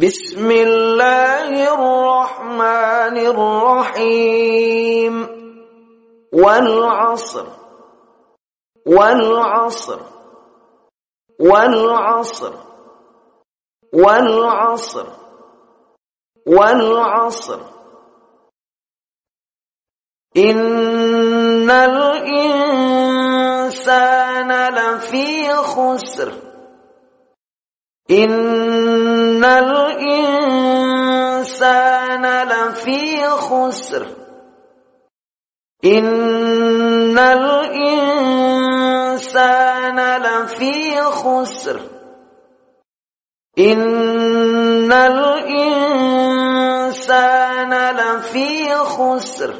بسم الله الرحمن الرحيم. والعصر والعصر والعصر والعصر والعصر. إن الإنسان لفي خسر. إن الإنسان لفي خسر إن الإنسان لفي خسر إن الإنسان لفي خسر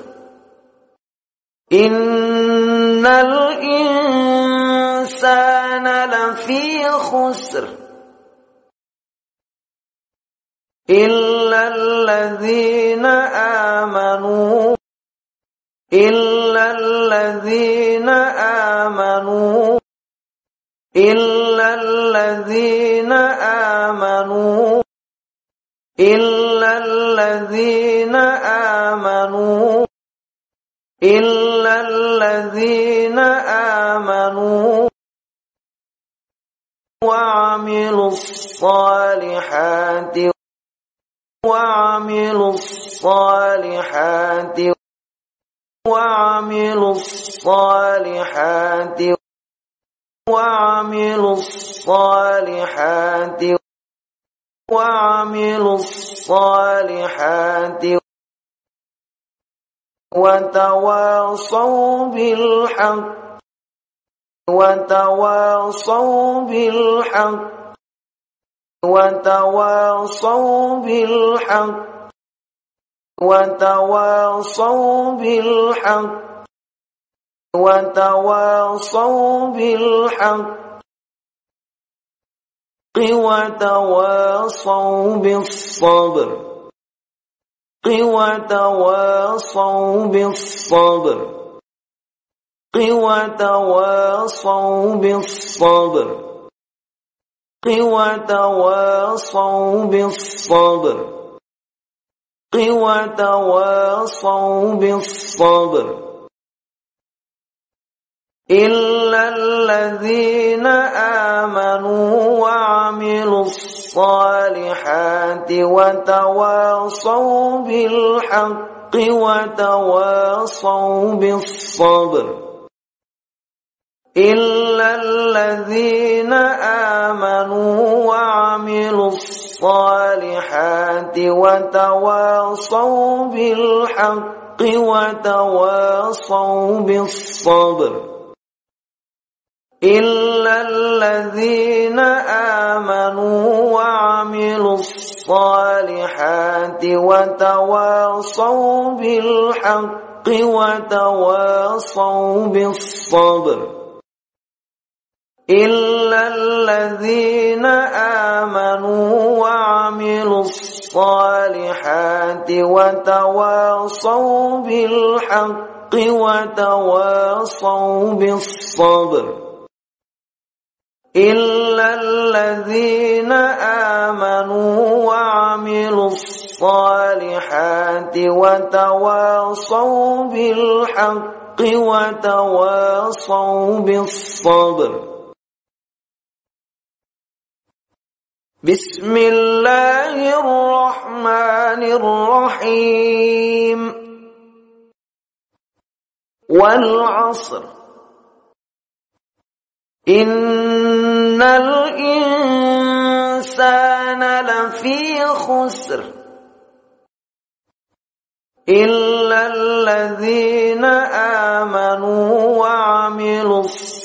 إن الإنسان لفي خسر إلا الذين آمنوا إلا الذين آمنوا إلا الذين آمنوا إلا الذين آمنوا إلا الذين آمنوا وعملوا الصالحات وعملوا الصالحات وعملوا الصالحات وعملوا الصالحات وعملوا الصالحات وتواصوا بالحق وتواصوا بالحق وتواصوا بالحق وتواصوا بالحق وتواصوا بالحق وتواصوا بالصبر وتواصوا بالصبر وتواصوا بالصبر. وتواصوا بالصبر. وتواصوا بالصبر. إلا الذين آمنوا وعملوا الصالحات وتواصوا بالحق وتواصوا بالصبر. إلا الذين آمنوا وعملوا الصالحات وتواصوا بالحق وتواصوا بالصبر إلا الذين آمنوا وعملوا الصالحات وتواصوا بالحق وتواصوا بالصبر إلا الذين آمنوا وعملوا الصالحات وتواصوا بالحق وتواصوا بالصبر إلا الذين آمنوا وعملوا الصالحات وتواصوا بالحق وتواصوا بالصبر بسم الله الرحمن الرحيم. والعصر. إن الإنسان لفي خسر. إلا الذين آمنوا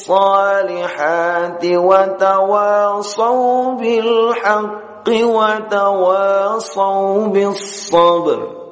الصالحات وتواصوا بالحق وتواصوا بالصبر.